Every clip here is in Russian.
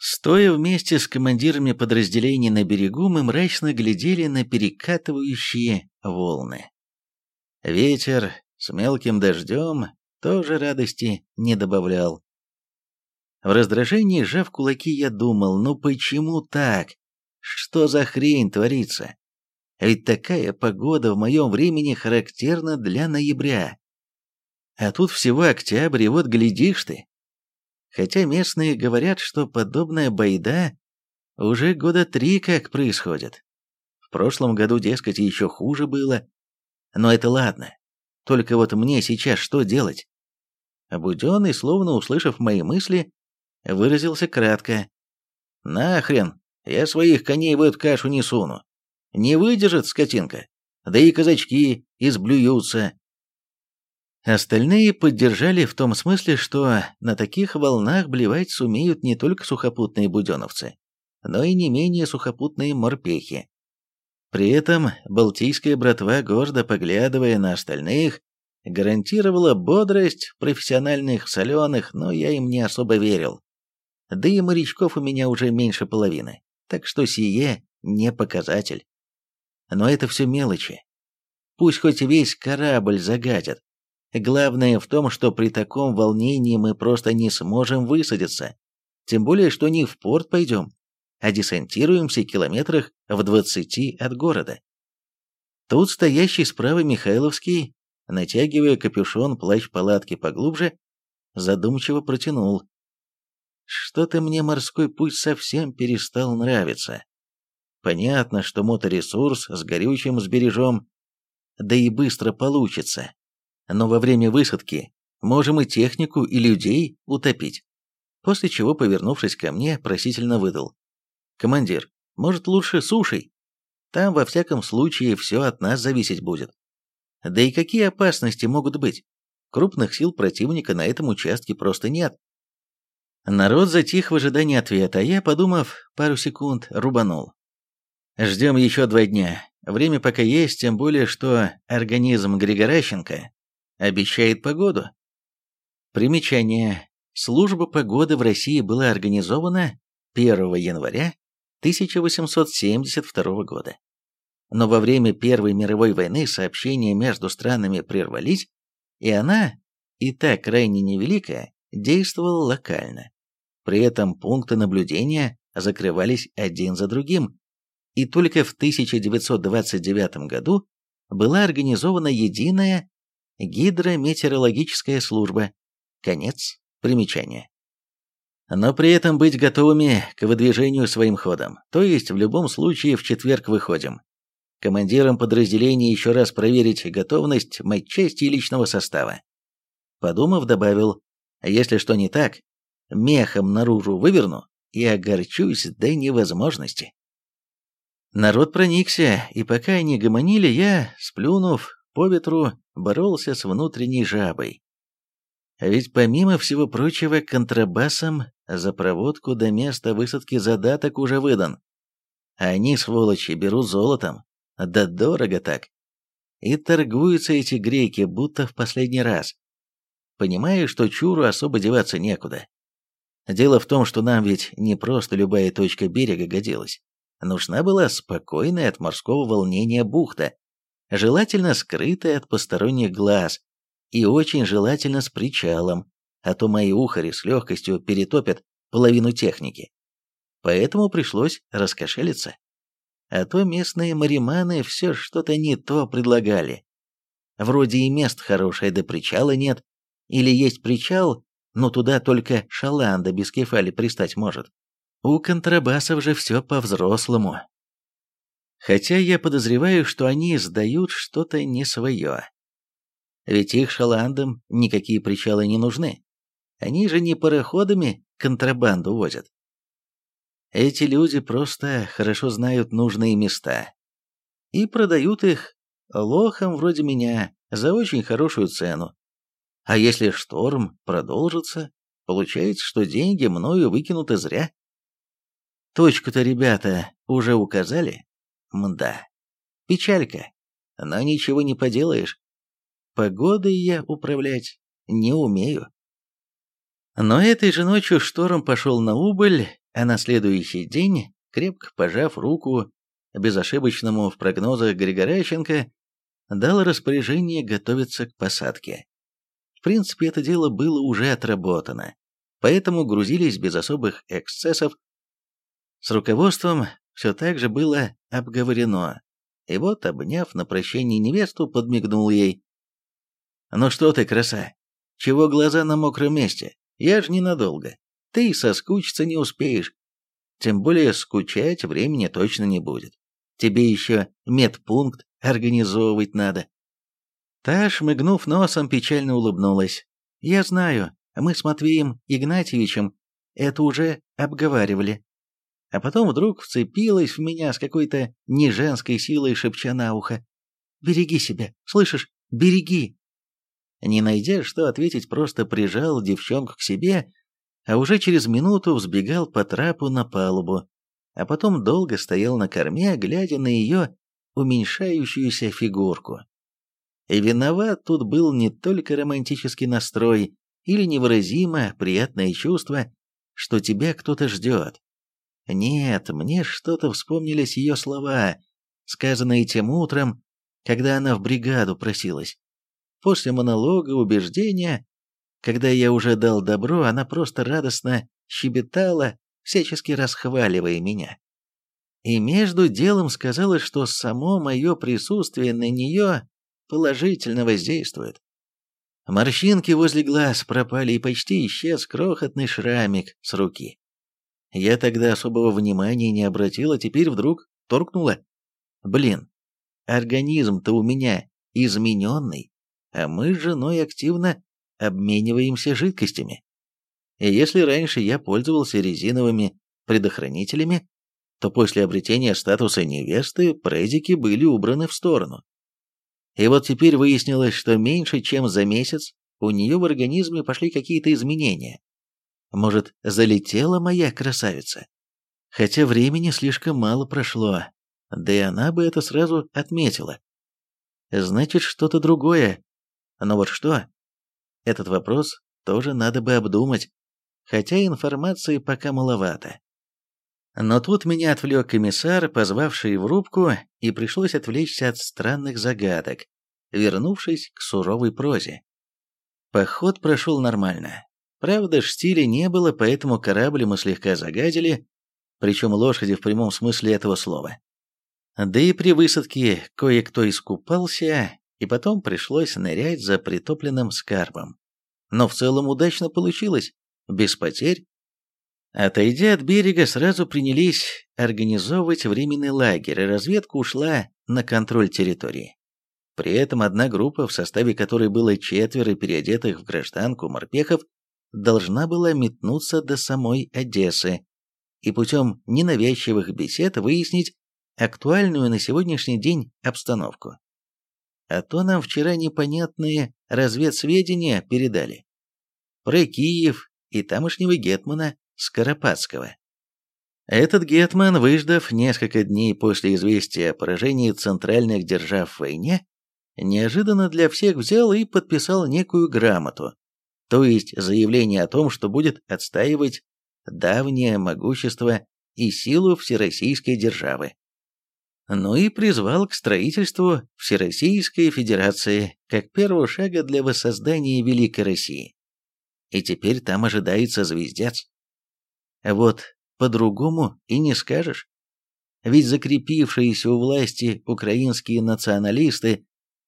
Стоя вместе с командирами подразделений на берегу, мы мрачно глядели на перекатывающие волны. Ветер с мелким дождем тоже радости не добавлял. В раздражении, сжав кулаки, я думал, ну почему так? Что за хрень творится? Ведь такая погода в моем времени характерна для ноября. А тут всего октябрь, и вот глядишь ты. Хотя местные говорят, что подобная байда уже года три как происходит. В прошлом году, дескать, еще хуже было. Но это ладно. Только вот мне сейчас что делать? Буденный, словно услышав мои мысли, выразился кратко. «Нахрен, я своих коней в эту кашу не суну. Не выдержит скотинка. Да и казачки изблюются. Остальные поддержали в том смысле, что на таких волнах блевать сумеют не только сухопутные буденовцы, но и не менее сухопутные морпехи. При этом балтийская братва, гордо поглядывая на остальных, гарантировала бодрость профессиональных соленых, но я им не особо верил. Да и морячков у меня уже меньше половины, так что сие не показатель. Но это все мелочи. Пусть хоть весь корабль загадят. Главное в том, что при таком волнении мы просто не сможем высадиться. Тем более, что не в порт пойдем, а десантируемся километрах в двадцати от города. Тут стоящий справа Михайловский, натягивая капюшон плащ-палатки поглубже, задумчиво протянул. Что-то мне морской путь совсем перестал нравиться. Понятно, что моторесурс с горючим сбережем, да и быстро получится. Но во время высадки можем и технику, и людей утопить. После чего, повернувшись ко мне, просительно выдал. «Командир, может лучше сушей? Там во всяком случае все от нас зависеть будет. Да и какие опасности могут быть? Крупных сил противника на этом участке просто нет. Народ затих в ожидании ответа, а я, подумав пару секунд, рубанул. Ждем еще два дня. Время пока есть, тем более, что организм Григоращенко обещает погоду. Примечание. Служба погоды в России была организована 1 января 1872 года. Но во время Первой мировой войны сообщения между странами прервались, и она, и так крайне невеликая, действовала локально. При этом пункты наблюдения закрывались один за другим, и только в 1929 году была организована единая гидрометеорологическая служба. Конец примечания. Но при этом быть готовыми к выдвижению своим ходом, то есть в любом случае в четверг выходим. Командирам подразделения еще раз проверить готовность матчасти и личного состава. Подумав, добавил, если что не так, мехом наружу выверну и огорчусь до невозможности. Народ проникся, и пока они гомонили, я, сплюнув по ветру, боролся с внутренней жабой. А ведь помимо всего прочего, контрабасом за проводку до места высадки задаток уже выдан. Они, сволочи, берут золотом. Да дорого так. И торгуются эти греки, будто в последний раз. Понимаю, что Чуру особо деваться некуда. Дело в том, что нам ведь не просто любая точка берега годилась. Нужна была спокойная от морского волнения бухта, желательно скрытая от посторонних глаз, и очень желательно с причалом, а то мои ухари с легкостью перетопят половину техники. Поэтому пришлось раскошелиться. А то местные мариманы все что-то не то предлагали. Вроде и мест хорошее, да причала нет. Или есть причал, но туда только шаланда без кефали пристать может. У контрабасов же все по-взрослому. Хотя я подозреваю, что они сдают что-то не свое. Ведь их шаландам никакие причалы не нужны. Они же не пароходами контрабанду возят. Эти люди просто хорошо знают нужные места. И продают их лохам вроде меня за очень хорошую цену. А если шторм продолжится, получается, что деньги мною выкинуты зря. Точку-то ребята уже указали? Мда. Печалька. Но ничего не поделаешь. Погодой я управлять не умею. Но этой же ночью шторм пошел на убыль, а на следующий день, крепко пожав руку безошибочному в прогнозах Григорященко, дал распоряжение готовиться к посадке. В принципе, это дело было уже отработано, поэтому грузились без особых эксцессов. С руководством все так же было обговорено, и вот, обняв на прощение невесту, подмигнул ей. «Ну что ты, краса, чего глаза на мокром месте? Я ж ненадолго. Ты соскучиться не успеешь. Тем более скучать времени точно не будет. Тебе еще медпункт организовывать надо. Та, шмыгнув носом, печально улыбнулась. «Я знаю, мы с Матвеем Игнатьевичем это уже обговаривали». А потом вдруг вцепилась в меня с какой-то неженской силой, шепча на ухо. «Береги себя, слышишь? Береги!» Не найдя, что ответить, просто прижал девчонку к себе, а уже через минуту взбегал по трапу на палубу, а потом долго стоял на корме, глядя на ее уменьшающуюся фигурку. И виноват тут был не только романтический настрой или невыразимо приятное чувство, что тебя кто-то ждет. Нет, мне что-то вспомнились ее слова, сказанные тем утром, когда она в бригаду просилась. После монолога убеждения, когда я уже дал добро, она просто радостно щебетала, всячески расхваливая меня. И между делом сказала, что само мое присутствие на нее положительно воздействует. Морщинки возле глаз пропали и почти исчез крохотный шрамик с руки. Я тогда особого внимания не обратил, а теперь вдруг торкнула. Блин, организм-то у меня измененный, а мы с женой активно обмениваемся жидкостями. И если раньше я пользовался резиновыми предохранителями, то после обретения статуса невесты презики были убраны в сторону. И вот теперь выяснилось, что меньше чем за месяц у нее в организме пошли какие-то изменения. Может, залетела моя красавица? Хотя времени слишком мало прошло, да и она бы это сразу отметила. Значит, что-то другое. Но вот что? Этот вопрос тоже надо бы обдумать, хотя информации пока маловато. Но тут меня отвлек комиссар, позвавший в рубку, и пришлось отвлечься от странных загадок, вернувшись к суровой прозе. Поход прошел нормально. Правда, штиля не было, поэтому корабль мы слегка загадили, причем лошади в прямом смысле этого слова. Да и при высадке кое-кто искупался, и потом пришлось нырять за притопленным скарбом. Но в целом удачно получилось, без потерь Отойдя от берега, сразу принялись организовывать временный лагерь, и разведка ушла на контроль территории. При этом одна группа, в составе которой было четверо переодетых в гражданку морпехов, должна была метнуться до самой Одессы и путем ненавязчивых бесед выяснить актуальную на сегодняшний день обстановку. А то нам вчера непонятные разведсведения передали. Про Киев и тамошнего гетмана Скоропадского. Этот гетман, выждав несколько дней после известия о поражении центральных держав в войне, неожиданно для всех взял и подписал некую грамоту, то есть заявление о том, что будет отстаивать давнее могущество и силу Всероссийской державы. Ну и призвал к строительству Всероссийской Федерации как первого шага для воссоздания Великой России. И теперь там ожидается звездец. Вот по-другому и не скажешь. Ведь закрепившиеся у власти украинские националисты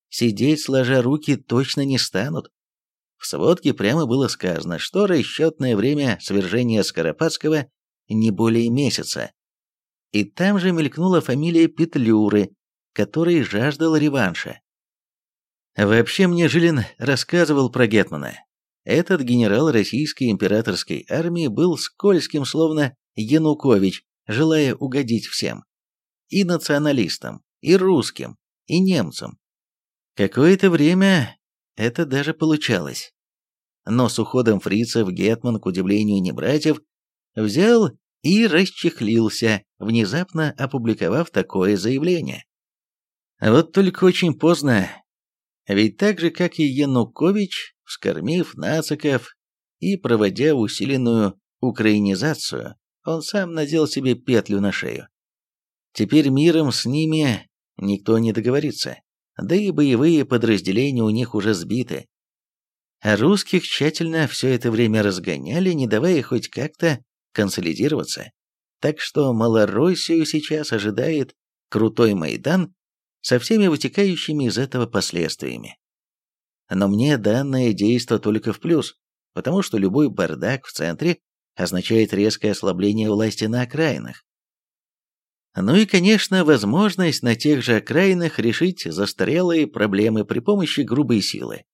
сидеть сложа руки точно не станут. В сводке прямо было сказано, что расчетное время свержения Скоропадского не более месяца. И там же мелькнула фамилия Петлюры, который жаждал реванша. Вообще мне Жилин рассказывал про Гетмана. Этот генерал российской императорской армии был скользким, словно Янукович, желая угодить всем. И националистам, и русским, и немцам. Какое-то время это даже получалось. Но с уходом фрицев Гетман, к удивлению не братьев, взял и расчехлился, внезапно опубликовав такое заявление. Вот только очень поздно. Ведь так же, как и Янукович, вскормив нациков и проводя усиленную украинизацию, он сам надел себе петлю на шею. Теперь миром с ними никто не договорится, да и боевые подразделения у них уже сбиты. А русских тщательно все это время разгоняли, не давая хоть как-то консолидироваться. Так что Малороссию сейчас ожидает крутой Майдан со всеми вытекающими из этого последствиями. Но мне данное действо только в плюс, потому что любой бардак в центре означает резкое ослабление власти на окраинах. Ну и, конечно, возможность на тех же окраинах решить застарелые проблемы при помощи грубой силы.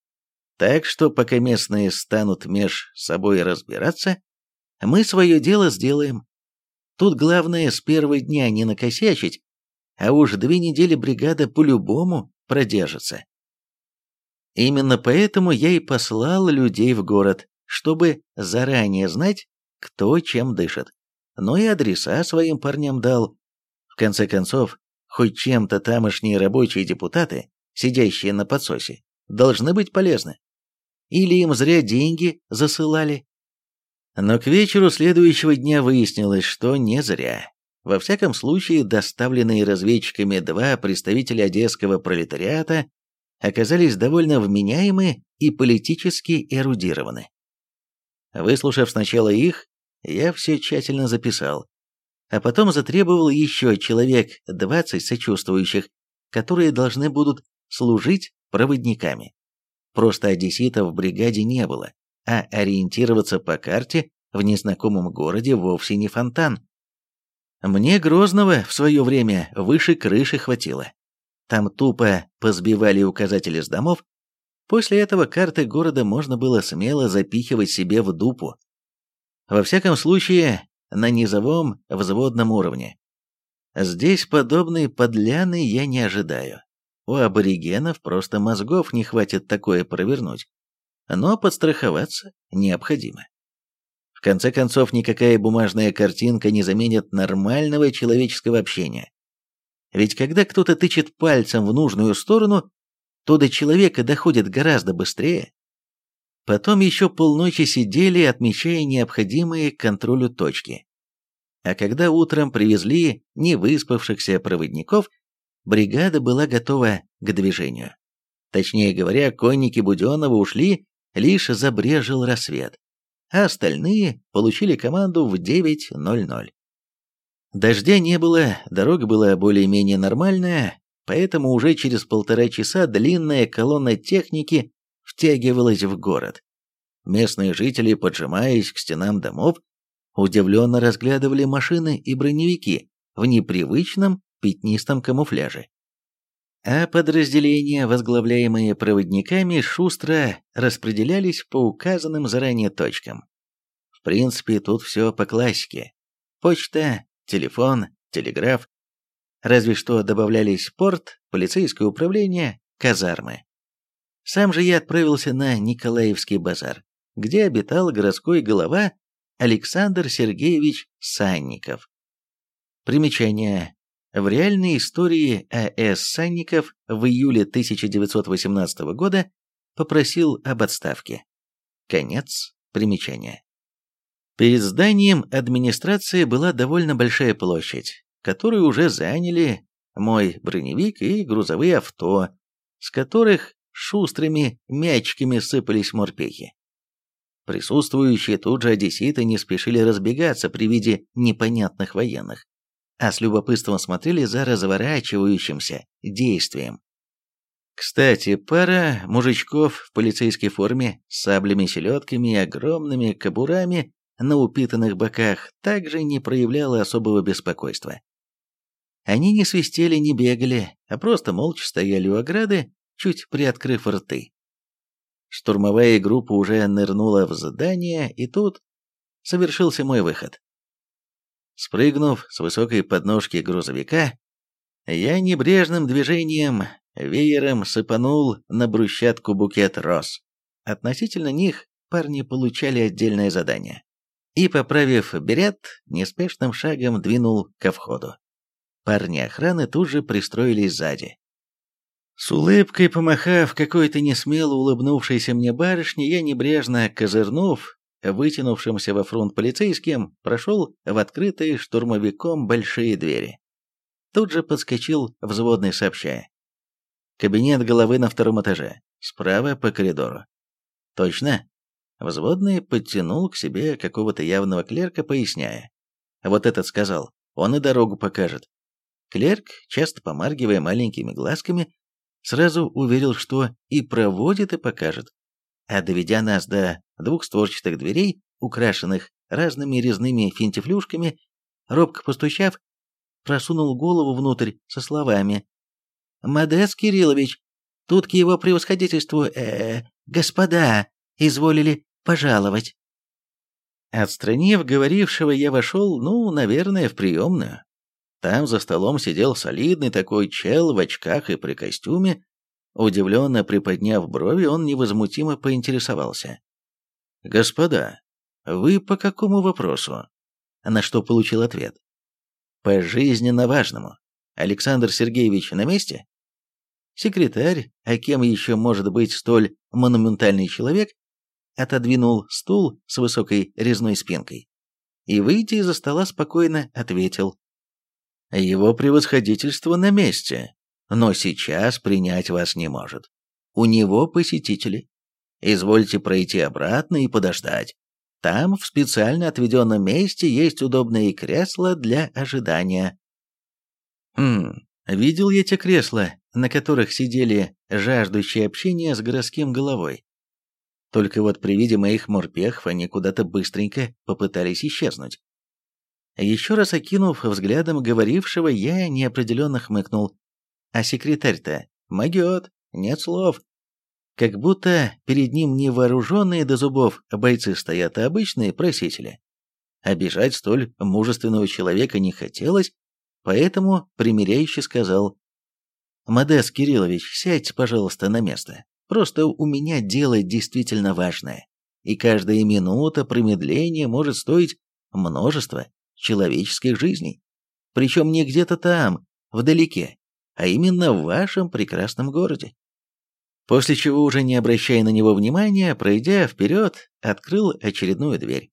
Так что пока местные станут меж собой разбираться, мы свое дело сделаем. Тут главное с первого дня не накосячить, а уж две недели бригада по-любому продержится. Именно поэтому я и послал людей в город, чтобы заранее знать, кто чем дышит. Но и адреса своим парням дал. В конце концов, хоть чем-то тамошние рабочие депутаты, сидящие на подсосе, должны быть полезны. Или им зря деньги засылали. Но к вечеру следующего дня выяснилось, что не зря. Во всяком случае, доставленные разведчиками два представителя одесского пролетариата оказались довольно вменяемы и политически эрудированы. Выслушав сначала их, я все тщательно записал, а потом затребовал еще человек 20 сочувствующих, которые должны будут служить проводниками. Просто одесситов в бригаде не было, а ориентироваться по карте в незнакомом городе вовсе не фонтан. Мне Грозного в свое время выше крыши хватило. Там тупо позбивали указатели с домов. После этого карты города можно было смело запихивать себе в дупу. Во всяком случае, на низовом взводном уровне. Здесь подобной подляны я не ожидаю. У аборигенов просто мозгов не хватит такое провернуть. Но подстраховаться необходимо. В конце концов, никакая бумажная картинка не заменит нормального человеческого общения. Ведь когда кто-то тычет пальцем в нужную сторону, то до человека доходит гораздо быстрее. Потом еще полночи сидели, отмечая необходимые контролю точки. А когда утром привезли невыспавшихся проводников, бригада была готова к движению. Точнее говоря, конники Буденова ушли, лишь забрежил рассвет, а остальные получили команду в 9.00. Дождя не было, дорога была более-менее нормальная, поэтому уже через полтора часа длинная колонна техники втягивалась в город. Местные жители, поджимаясь к стенам домов, удивленно разглядывали машины и броневики в непривычном пятнистом камуфляже. А подразделения, возглавляемые проводниками, шустро распределялись по указанным заранее точкам. В принципе, тут все по классике. Почта, телефон, телеграф. Разве что добавлялись порт, полицейское управление, казармы. Сам же я отправился на Николаевский базар, где обитал городской голова Александр Сергеевич Санников. Примечание. В реальной истории А.С. Санников в июле 1918 года попросил об отставке. Конец примечания. Перед зданием администрации была довольно большая площадь, которую уже заняли мой броневик и грузовые авто, с которых шустрыми мячиками сыпались морпехи. Присутствующие тут же одесситы не спешили разбегаться при виде непонятных военных а с любопытством смотрели за разворачивающимся действием. Кстати, пара мужичков в полицейской форме с саблями-селедками и огромными кобурами на упитанных боках также не проявляла особого беспокойства. Они не свистели, не бегали, а просто молча стояли у ограды, чуть приоткрыв рты. Штурмовая группа уже нырнула в здание, и тут совершился мой выход. Спрыгнув с высокой подножки грузовика, я небрежным движением веером сыпанул на брусчатку букет роз. Относительно них парни получали отдельное задание. И, поправив берет, неспешным шагом двинул ко входу. Парни охраны тут же пристроились сзади. С улыбкой помахав какой-то несмело улыбнувшейся мне барышне, я небрежно козырнув, вытянувшимся во фронт полицейским, прошел в открытые штурмовиком большие двери. Тут же подскочил взводный, сообщая. Кабинет головы на втором этаже, справа по коридору. Точно? Взводный подтянул к себе какого-то явного клерка, поясняя. Вот этот сказал, он и дорогу покажет. Клерк, часто помаргивая маленькими глазками, сразу уверил, что и проводит, и покажет. А доведя нас до двухстворчатых дверей, украшенных разными резными финтифлюшками, робко постучав, просунул голову внутрь со словами «Модес Кириллович, тут к его превосходительству, э, -э господа, изволили пожаловать». Отстранив говорившего, я вошел, ну, наверное, в приемную. Там за столом сидел солидный такой чел в очках и при костюме. Удивленно приподняв брови, он невозмутимо поинтересовался. «Господа, вы по какому вопросу?» На что получил ответ. «По жизненно важному. Александр Сергеевич на месте?» Секретарь, а кем еще может быть столь монументальный человек, отодвинул стул с высокой резной спинкой и, выйдя из-за стола, спокойно ответил. «Его превосходительство на месте, но сейчас принять вас не может. У него посетители. Извольте пройти обратно и подождать. Там, в специально отведенном месте, есть удобные кресла для ожидания». «Хм, видел я те кресла, на которых сидели жаждущие общения с городским головой. Только вот при виде моих морпехов они куда-то быстренько попытались исчезнуть. Еще раз окинув взглядом говорившего, я неопределенно хмыкнул. А секретарь-то могет, нет слов. Как будто перед ним не вооруженные до зубов бойцы стоят, а обычные просители. Обижать столь мужественного человека не хотелось, поэтому примиряюще сказал. «Модес Кириллович, сядьте, пожалуйста, на место. Просто у меня дело действительно важное, и каждая минута промедления может стоить множество человеческих жизней. Причем не где-то там, вдалеке, а именно в вашем прекрасном городе. После чего, уже не обращая на него внимания, пройдя вперед, открыл очередную дверь.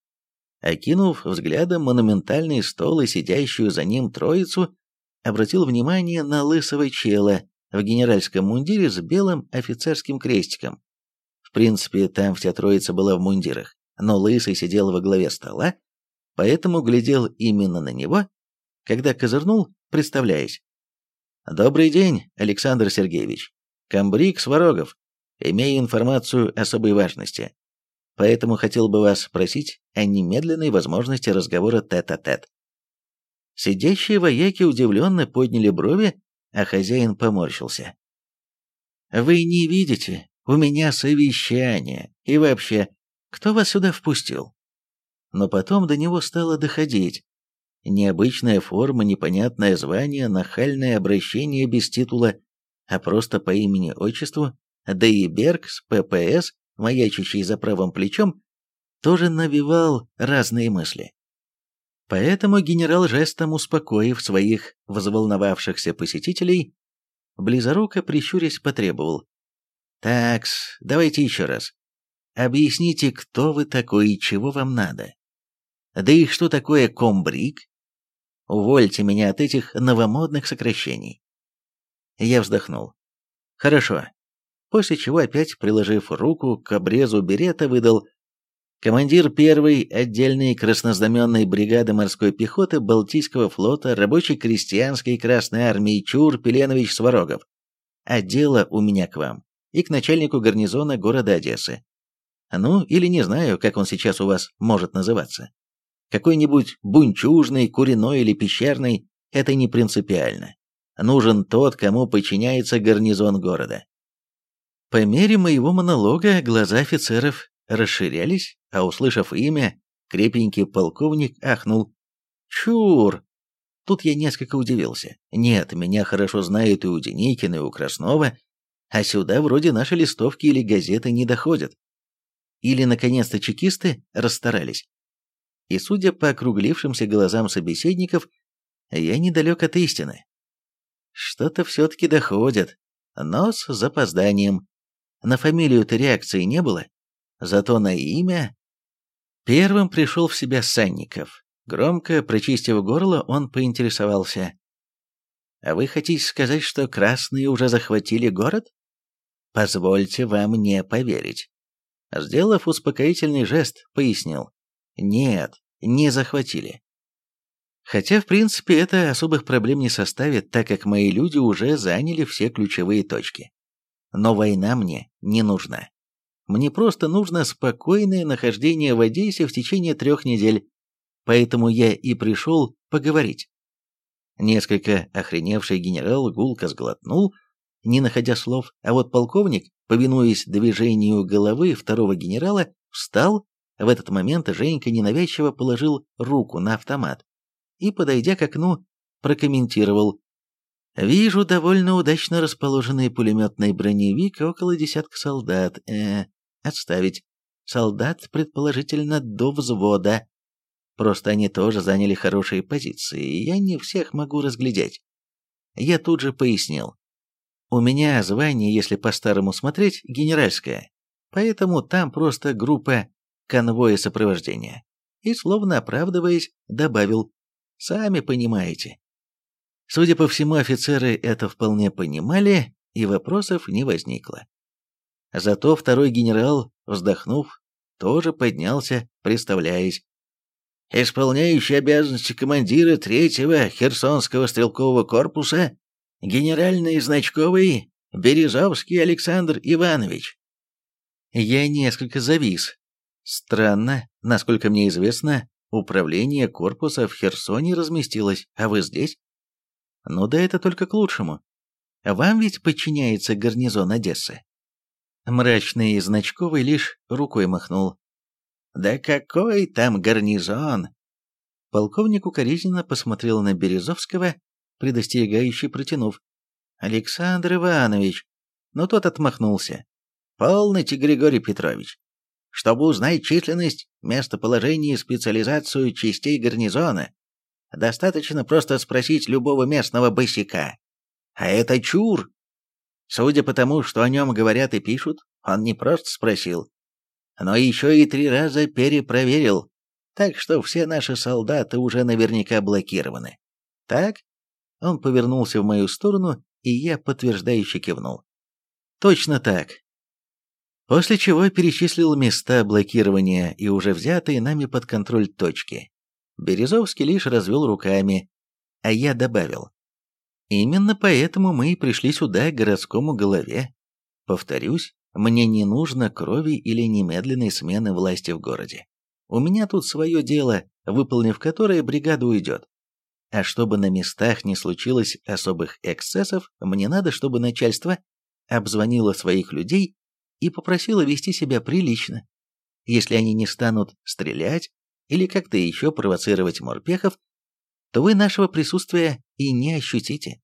Окинув взглядом монументальный стол и сидящую за ним троицу, обратил внимание на лысого чела, в генеральском мундире с белым офицерским крестиком. В принципе, там вся троица была в мундирах, но Лысый сидел во главе стола, поэтому глядел именно на него, когда козырнул, представляясь. «Добрый день, Александр Сергеевич. Камбрик Сварогов. Имею информацию особой важности. Поэтому хотел бы вас спросить о немедленной возможности разговора тет-а-тет». -тет. Сидящие вояки удивленно подняли брови а хозяин поморщился. «Вы не видите, у меня совещание, и вообще, кто вас сюда впустил?» Но потом до него стало доходить. Необычная форма, непонятное звание, нахальное обращение без титула, а просто по имени-отчеству, да и Бергс, ППС, маячащий за правым плечом, тоже навевал разные мысли. Поэтому генерал жестом успокоив своих взволновавшихся посетителей, близоруко прищурясь потребовал. «Такс, давайте еще раз. Объясните, кто вы такой и чего вам надо. Да и что такое комбриг? Увольте меня от этих новомодных сокращений». Я вздохнул. «Хорошо». После чего опять, приложив руку к обрезу берета, выдал командир первой отдельной краснознаменной бригады морской пехоты Балтийского флота рабочей крестьянской Красной армии Чур Пеленович Сварогов. А дело у меня к вам и к начальнику гарнизона города Одессы. Ну, или не знаю, как он сейчас у вас может называться. Какой-нибудь бунчужный, куриной или пещерный, это не принципиально. Нужен тот, кому подчиняется гарнизон города. По мере моего монолога глаза офицеров расширялись, а услышав имя, крепенький полковник ахнул. «Чур!» Тут я несколько удивился. Нет, меня хорошо знают и у Деникина, и у Краснова, а сюда вроде наши листовки или газеты не доходят. Или, наконец-то, чекисты расстарались. И, судя по округлившимся глазам собеседников, я недалек от истины. Что-то все-таки доходит, но с запозданием. На фамилию-то реакции не было. Зато на имя... Первым пришел в себя Санников. Громко прочистив горло, он поинтересовался. «А вы хотите сказать, что красные уже захватили город?» «Позвольте вам не поверить». Сделав успокоительный жест, пояснил. «Нет, не захватили. Хотя, в принципе, это особых проблем не составит, так как мои люди уже заняли все ключевые точки. Но война мне не нужна. Мне просто нужно спокойное нахождение в Одессе в течение трех недель, поэтому я и пришел поговорить. Несколько охреневший генерал гулко сглотнул, не находя слов, а вот полковник, повинуясь движению головы второго генерала, встал. В этот момент Женька ненавязчиво положил руку на автомат и, подойдя к окну, прокомментировал. «Вижу довольно удачно расположенный пулеметный броневик около десятка солдат. Э, отставить. Солдат, предположительно, до взвода. Просто они тоже заняли хорошие позиции, и я не всех могу разглядеть. Я тут же пояснил. У меня звание, если по-старому смотреть, генеральское, поэтому там просто группа конвоя сопровождения. И, словно оправдываясь, добавил, сами понимаете. Судя по всему, офицеры это вполне понимали, и вопросов не возникло. Зато второй генерал, вздохнув, тоже поднялся, представляясь. Исполняющий обязанности командира третьего Херсонского стрелкового корпуса, генеральный значковый Березовский Александр Иванович. Я несколько завис. Странно, насколько мне известно, управление корпуса в Херсоне разместилось, а вы здесь? Ну да это только к лучшему. Вам ведь подчиняется гарнизон Одессы. Мрачный Значковый лишь рукой махнул. «Да какой там гарнизон!» Полковник укоризненно посмотрел на Березовского, предостерегающе протянув. «Александр Иванович!» Но тот отмахнулся. «Полноте, Григорий Петрович! Чтобы узнать численность, местоположение и специализацию частей гарнизона, достаточно просто спросить любого местного босика. А это чур! Судя по тому, что о нем говорят и пишут, он не просто спросил, но еще и три раза перепроверил, так что все наши солдаты уже наверняка блокированы. Так? Он повернулся в мою сторону, и я подтверждающе кивнул. Точно так. После чего перечислил места блокирования и уже взятые нами под контроль точки. Березовский лишь развел руками, а я добавил. Именно поэтому мы и пришли сюда, к городскому голове. Повторюсь, мне не нужно крови или немедленной смены власти в городе. У меня тут свое дело, выполнив которое бригада уйдет. А чтобы на местах не случилось особых эксцессов, мне надо, чтобы начальство обзвонило своих людей и попросило вести себя прилично. Если они не станут стрелять или как-то еще провоцировать морпехов, то вы нашего присутствия и не ощутите.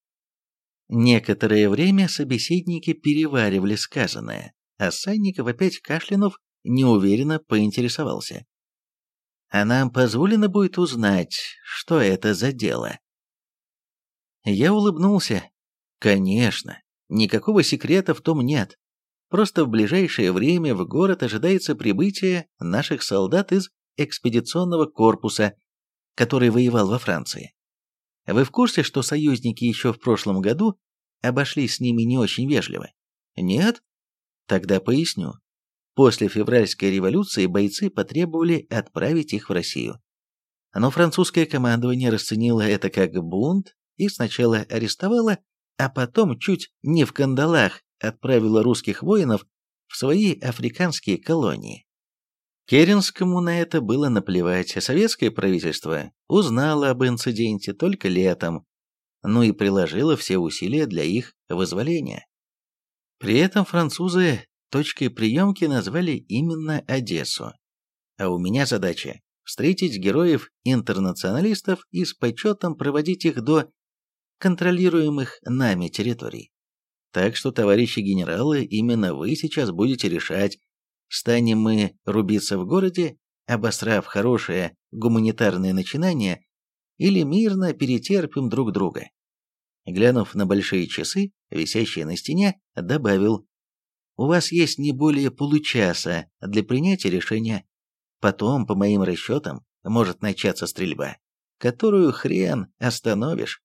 Некоторое время собеседники переваривали сказанное, а Санников опять кашлянув неуверенно поинтересовался. «А нам позволено будет узнать, что это за дело?» Я улыбнулся. «Конечно, никакого секрета в том нет. Просто в ближайшее время в город ожидается прибытие наших солдат из экспедиционного корпуса, который воевал во Франции. Вы в курсе, что союзники еще в прошлом году обошлись с ними не очень вежливо? Нет? Тогда поясню. После февральской революции бойцы потребовали отправить их в Россию. Но французское командование расценило это как бунт и сначала арестовало, а потом чуть не в кандалах отправило русских воинов в свои африканские колонии. Керенскому на это было наплевать, а советское правительство узнало об инциденте только летом, ну и приложило все усилия для их вызволения. При этом французы точкой приемки назвали именно Одессу. А у меня задача – встретить героев-интернационалистов и с почетом проводить их до контролируемых нами территорий. Так что, товарищи генералы, именно вы сейчас будете решать, Станем мы рубиться в городе, обосрав хорошее гуманитарное начинание, или мирно перетерпим друг друга. Глянув на большие часы, висящие на стене, добавил, «У вас есть не более получаса для принятия решения. Потом, по моим расчетам, может начаться стрельба, которую хрен остановишь.